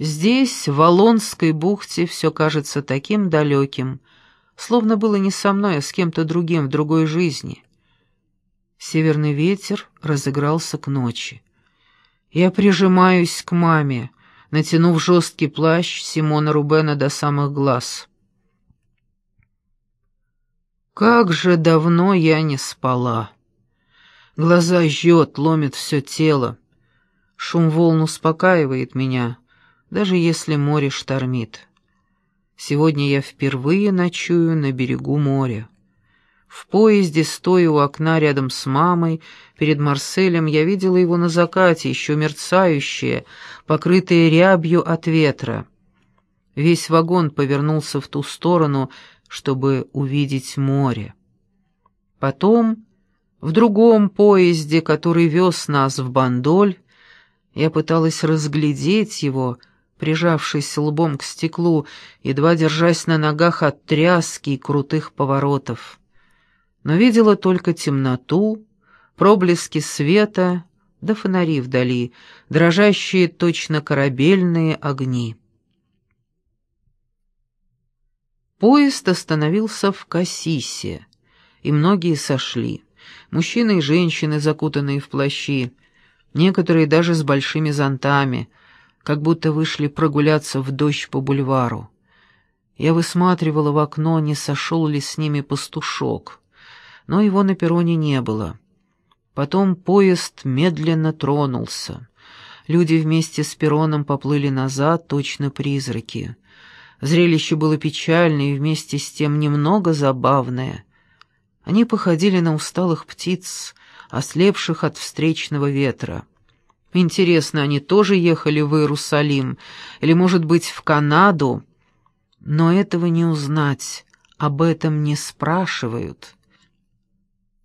Здесь, в Алонской бухте, все кажется таким далеким, словно было не со мной, а с кем-то другим в другой жизни. Северный ветер разыгрался к ночи. Я прижимаюсь к маме, натянув жесткий плащ Симона Рубена до самых глаз. Как же давно я не спала. Глаза жжет, ломит все тело. Шум волн успокаивает меня, даже если море штормит. Сегодня я впервые ночую на берегу моря. В поезде, стоя у окна рядом с мамой, перед Марселем, я видела его на закате, еще мерцающее, покрытое рябью от ветра. Весь вагон повернулся в ту сторону, чтобы увидеть море. Потом, в другом поезде, который вез нас в Бандоль, я пыталась разглядеть его, прижавшись лбом к стеклу, едва держась на ногах от тряски и крутых поворотов. Но видела только темноту, проблески света да фонари вдали, дрожащие точно корабельные огни. Поезд остановился в Кассисе, и многие сошли. Мужчины и женщины, закутанные в плащи, некоторые даже с большими зонтами, как будто вышли прогуляться в дождь по бульвару. Я высматривала в окно, не сошел ли с ними пастушок, но его на перроне не было. Потом поезд медленно тронулся. Люди вместе с перроном поплыли назад, точно призраки. Зрелище было печальное и вместе с тем немного забавное. Они походили на усталых птиц, ослепших от встречного ветра. Интересно, они тоже ехали в Иерусалим или, может быть, в Канаду? Но этого не узнать, об этом не спрашивают.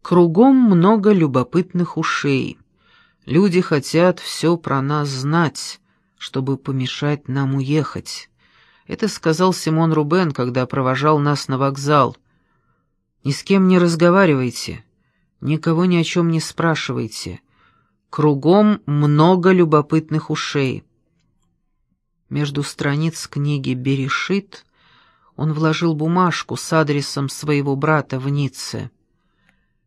Кругом много любопытных ушей. Люди хотят все про нас знать, чтобы помешать нам уехать. Это сказал Симон Рубен, когда провожал нас на вокзал. «Ни с кем не разговаривайте, никого ни о чем не спрашивайте. Кругом много любопытных ушей». Между страниц книги «Берешит» он вложил бумажку с адресом своего брата в Ницце.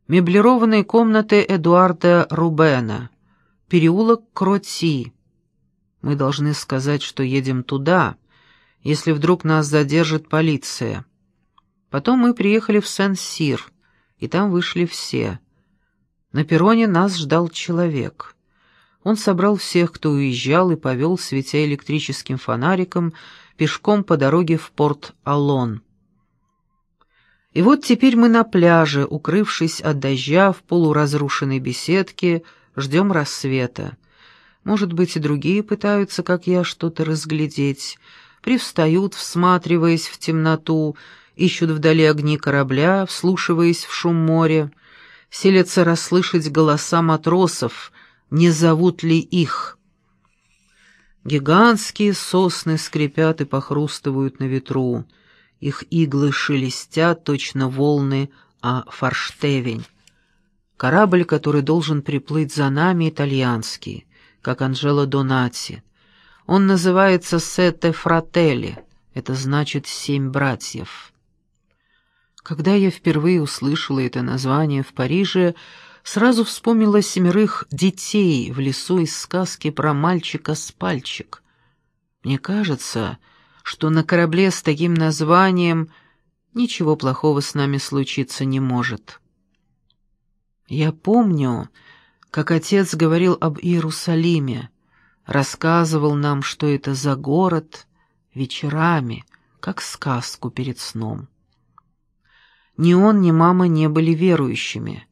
Меблированные комнаты Эдуарда Рубена, переулок Кроти. Мы должны сказать, что едем туда, — если вдруг нас задержит полиция. Потом мы приехали в Сен-Сир, и там вышли все. На перроне нас ждал человек. Он собрал всех, кто уезжал, и повел, светя электрическим фонариком, пешком по дороге в порт Алон. И вот теперь мы на пляже, укрывшись от дождя в полуразрушенной беседке, ждем рассвета. Может быть, и другие пытаются, как я, что-то разглядеть, привстают, всматриваясь в темноту, ищут вдали огни корабля, вслушиваясь в шум моря, селятся расслышать голоса матросов, не зовут ли их. Гигантские сосны скрипят и похрустывают на ветру, их иглы шелестят, точно волны, а форштевень. Корабль, который должен приплыть за нами, итальянский, как Анжела Донати — он называется «Сете Фрателли», это значит «семь братьев». Когда я впервые услышала это название в Париже, сразу вспомнила семерых детей в лесу из сказки про мальчика с пальчик. Мне кажется, что на корабле с таким названием ничего плохого с нами случиться не может. Я помню, как отец говорил об Иерусалиме, рассказывал нам, что это за город, вечерами, как сказку перед сном. Ни он, ни мама не были верующими,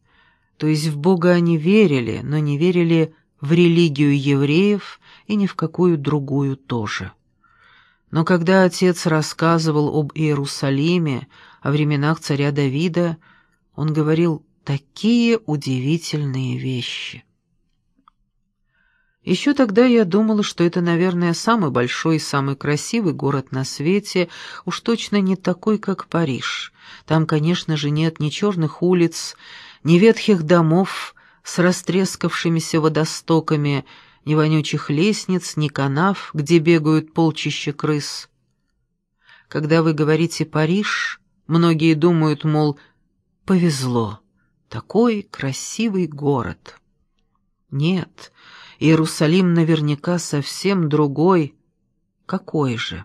то есть в Бога они верили, но не верили в религию евреев и ни в какую другую тоже. Но когда отец рассказывал об Иерусалиме, о временах царя Давида, он говорил такие удивительные вещи. Еще тогда я думала, что это, наверное, самый большой и самый красивый город на свете, уж точно не такой, как Париж. Там, конечно же, нет ни черных улиц, ни ветхих домов с растрескавшимися водостоками, ни вонючих лестниц, ни канав, где бегают полчища крыс. Когда вы говорите «Париж», многие думают, мол, «повезло, такой красивый город». Нет, Иерусалим наверняка совсем другой. Какой же?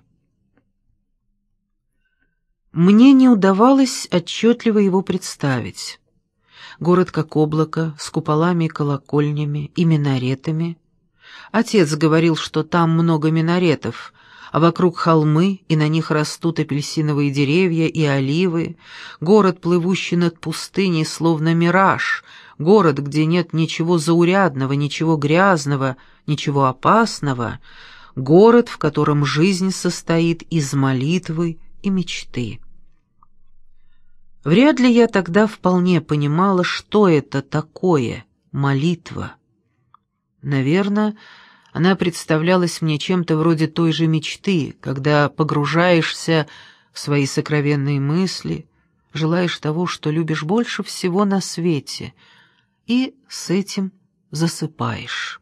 Мне не удавалось отчетливо его представить. Город как облако, с куполами и колокольнями, и минаретами. Отец говорил, что там много минаретов, а вокруг холмы, и на них растут апельсиновые деревья и оливы, город, плывущий над пустыней, словно мираж, город, где нет ничего заурядного, ничего грязного, ничего опасного, город, в котором жизнь состоит из молитвы и мечты. Вряд ли я тогда вполне понимала, что это такое молитва. Наверное, она представлялась мне чем-то вроде той же мечты, когда погружаешься в свои сокровенные мысли, желаешь того, что любишь больше всего на свете, и с этим засыпаешь.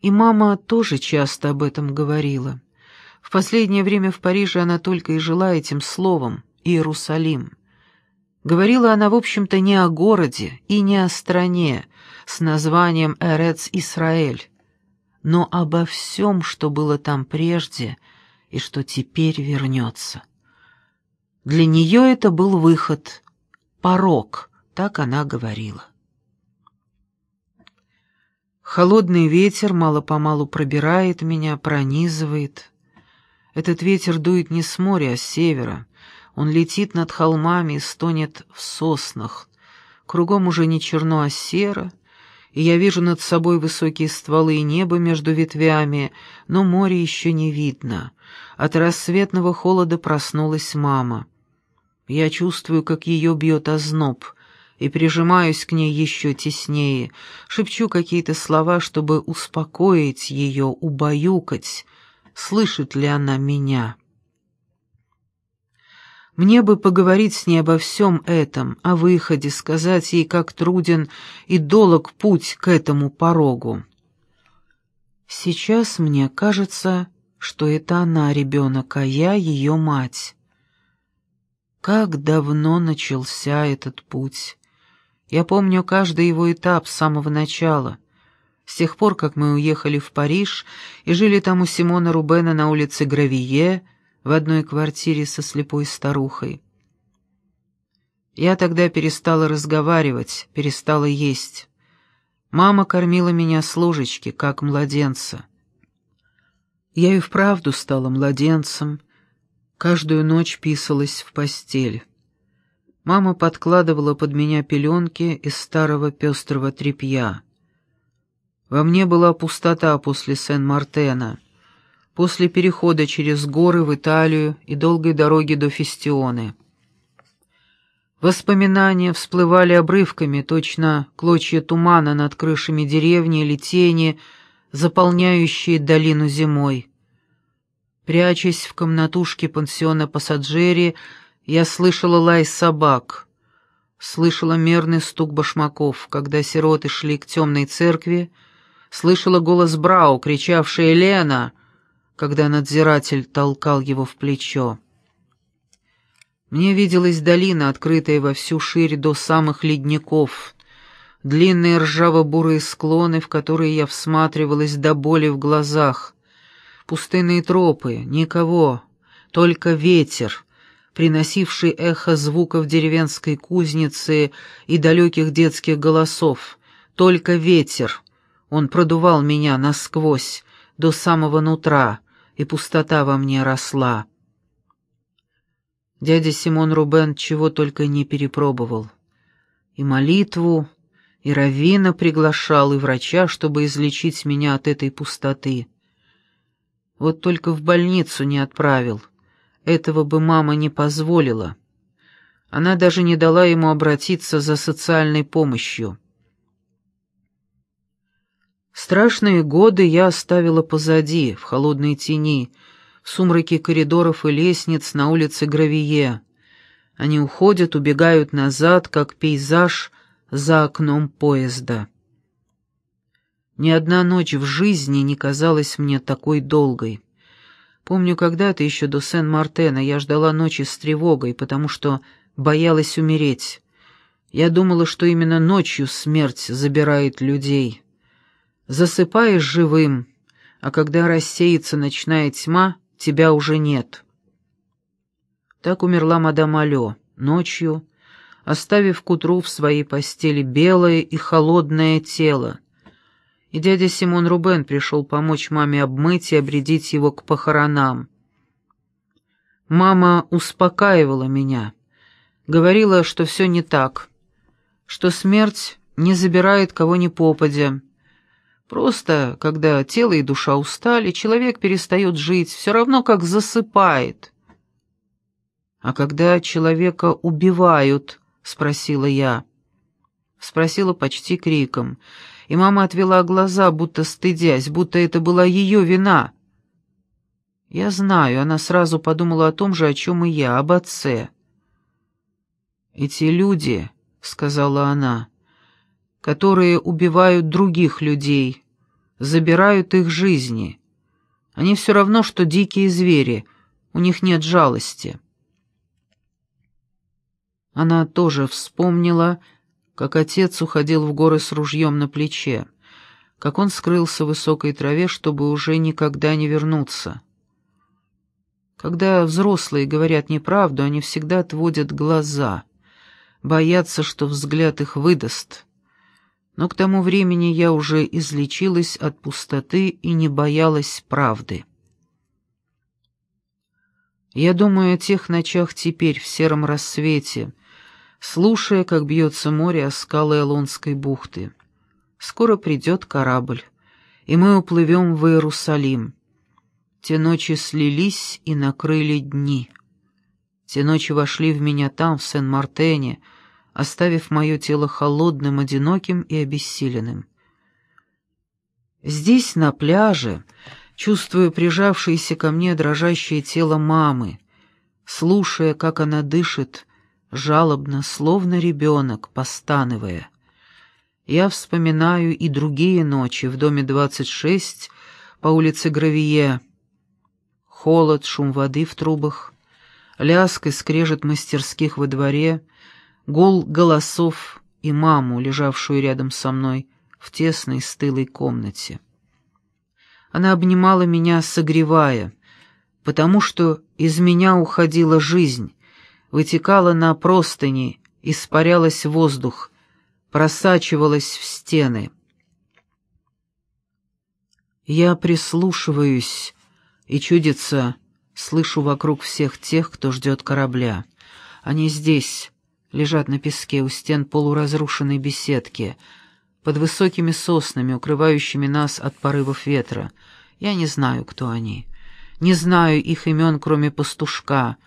И мама тоже часто об этом говорила. В последнее время в Париже она только и жила этим словом «Иерусалим». Говорила она, в общем-то, не о городе и не о стране, с названием Эрец-Исраэль, но обо всем, что было там прежде и что теперь вернется. Для нее это был выход, порог, так она говорила. Холодный ветер мало-помалу пробирает меня, пронизывает. Этот ветер дует не с моря, а с севера. Он летит над холмами и стонет в соснах. Кругом уже не черно, а серо — и я вижу над собой высокие стволы и небо между ветвями, но море еще не видно. От рассветного холода проснулась мама. Я чувствую, как ее бьет озноб, и прижимаюсь к ней еще теснее, шепчу какие-то слова, чтобы успокоить ее, убаюкать. Слышит ли она меня?» Мне бы поговорить с ней обо всем этом, о выходе, сказать ей, как труден и долог путь к этому порогу. Сейчас мне кажется, что это она ребенок, а я ее мать. Как давно начался этот путь. Я помню каждый его этап с самого начала. С тех пор, как мы уехали в Париж и жили там у Симона Рубена на улице Гравие, в одной квартире со слепой старухой. Я тогда перестала разговаривать, перестала есть. Мама кормила меня с ложечки, как младенца. Я и вправду стала младенцем, каждую ночь писалась в постель. Мама подкладывала под меня пеленки из старого пестрого тряпья. Во мне была пустота после Сен-Мартена — после перехода через горы в Италию и долгой дороги до Фестионы. Воспоминания всплывали обрывками, точно клочья тумана над крышами деревни или тени, заполняющие долину зимой. Прячась в комнатушке пансиона Пассаджери, я слышала лай собак, слышала мерный стук башмаков, когда сироты шли к темной церкви, слышала голос Брау, кричавший «Елена!» Когда надзиратель толкал его в плечо. Мне виделась долина, открытая во всю ширь до самых ледников, длинные ржаво-бурые склоны, в которые я всматривалась до боли в глазах, пустынные тропы, никого, только ветер, приносивший эхо звуков деревенской кузницы и далеких детских голосов, только ветер, он продувал меня насквозь, до самого нутра, и пустота во мне росла. Дядя Симон Рубен чего только не перепробовал. И молитву, и раввина приглашал, и врача, чтобы излечить меня от этой пустоты. Вот только в больницу не отправил. Этого бы мама не позволила. Она даже не дала ему обратиться за социальной помощью. Страшные годы я оставила позади, в холодной тени, в сумраке коридоров и лестниц на улице Гравие. Они уходят, убегают назад, как пейзаж за окном поезда. Ни одна ночь в жизни не казалась мне такой долгой. Помню, когда-то еще до Сен-Мартена я ждала ночи с тревогой, потому что боялась умереть. Я думала, что именно ночью смерть забирает людей. Засыпаешь живым, а когда рассеется ночная тьма, тебя уже нет. Так умерла мадам Алё ночью, оставив к утру в своей постели белое и холодное тело. И дядя Симон Рубен пришел помочь маме обмыть и обредить его к похоронам. Мама успокаивала меня, говорила, что все не так, что смерть не забирает кого ни попадя. Просто, когда тело и душа устали, человек перестает жить, все равно как засыпает. «А когда человека убивают?» — спросила я. Спросила почти криком, и мама отвела глаза, будто стыдясь, будто это была ее вина. Я знаю, она сразу подумала о том же, о чем и я, об отце. «Эти люди», — сказала она, — «которые убивают других людей, забирают их жизни. Они все равно, что дикие звери, у них нет жалости». Она тоже вспомнила, как отец уходил в горы с ружьем на плече, как он скрылся в высокой траве, чтобы уже никогда не вернуться. Когда взрослые говорят неправду, они всегда отводят глаза, боятся, что взгляд их выдаст. Но к тому времени я уже излечилась от пустоты и не боялась правды. Я думаю о тех ночах теперь, в сером рассвете, слушая, как бьется море о скалы Элонской бухты. Скоро придет корабль, и мы уплывем в Иерусалим. Те ночи слились и накрыли дни. Те ночи вошли в меня там, в Сен-Мартене, оставив мое тело холодным, одиноким и обессиленным. Здесь, на пляже, чувствую прижавшееся ко мне дрожащее тело мамы, слушая, как она дышит, жалобно, словно ребенок, постанывая. Я вспоминаю и другие ночи в доме 26 по улице Гравие. Холод, шум воды в трубах, лязг и скрежет мастерских во дворе, гул голосов и маму, лежавшую рядом со мной в тесной стылой комнате. Она обнимала меня, согревая, потому что из меня уходила жизнь, вытекала на простыни, испарялась воздух, просачивалась в стены. Я прислушиваюсь и, чудится, слышу вокруг всех тех, кто ждет корабля. Они здесь, лежат на песке у стен полуразрушенной беседки, под высокими соснами, укрывающими нас от порывов ветра. Я не знаю, кто они. Не знаю их имен, кроме пастушка —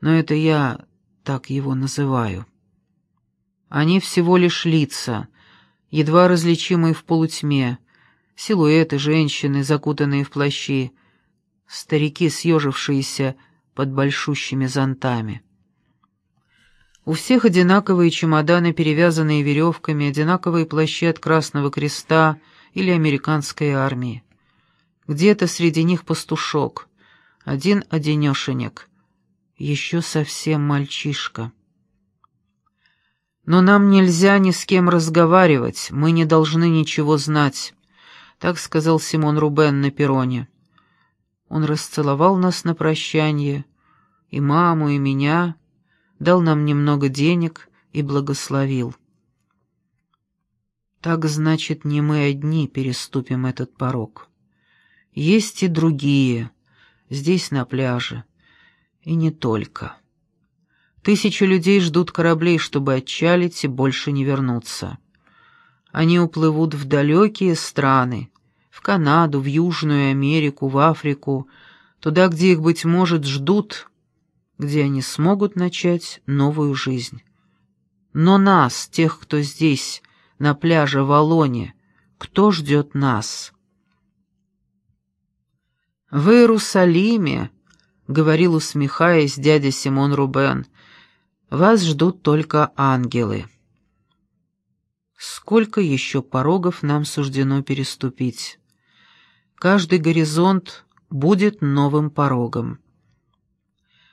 но это я так его называю. Они всего лишь лица, едва различимые в полутьме, силуэты женщины, закутанные в плащи, старики, съежившиеся под большущими зонтами. У всех одинаковые чемоданы, перевязанные веревками, одинаковые плащи от Красного Креста или американской армии. Где-то среди них пастушок, один-одинешенек — еще совсем мальчишка. Но нам нельзя ни с кем разговаривать, мы не должны ничего знать, так сказал Симон Рубен на перроне. Он расцеловал нас на прощание, и маму, и меня, дал нам немного денег и благословил. Так значит, не мы одни переступим этот порог. Есть и другие, здесь на пляже. И не только. Тысячи людей ждут кораблей, чтобы отчалить и больше не вернуться. Они уплывут в далекие страны, в Канаду, в Южную Америку, в Африку, туда, где их, быть может, ждут, где они смогут начать новую жизнь. Но нас, тех, кто здесь, на пляже в Алоне, кто ждет нас? В Иерусалиме — говорил, усмехаясь, дядя Симон Рубен. «Вас ждут только ангелы». Сколько еще порогов нам суждено переступить? Каждый горизонт будет новым порогом.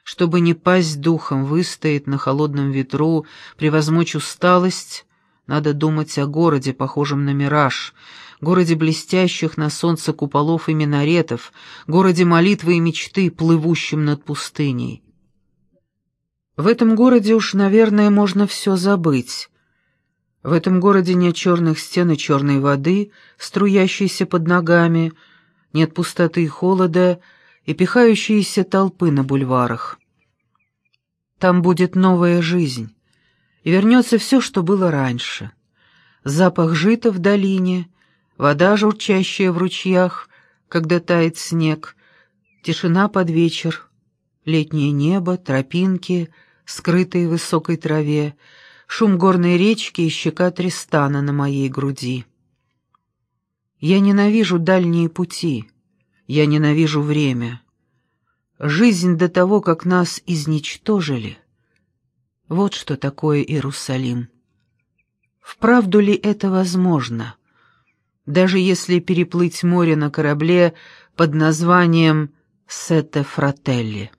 Чтобы не пасть духом, выстоять на холодном ветру, превозмочь усталость, надо думать о городе, похожем на мираж, городе блестящих на солнце куполов и минаретов, городе молитвы и мечты, плывущем над пустыней. В этом городе уж, наверное, можно все забыть. В этом городе нет черных стен и черной воды, струящейся под ногами, нет пустоты и холода и пихающиеся толпы на бульварах. Там будет новая жизнь, и вернется все, что было раньше. Запах жита в долине, вода, журчащая в ручьях, когда тает снег, тишина под вечер, летнее небо, тропинки, скрытые в высокой траве, шум горной речки и щека Тристана на моей груди. Я ненавижу дальние пути, я ненавижу время. Жизнь до того, как нас изничтожили. Вот что такое Иерусалим. Вправду ли это возможно? Даже если переплыть море на корабле под названием «Сете Фрателли».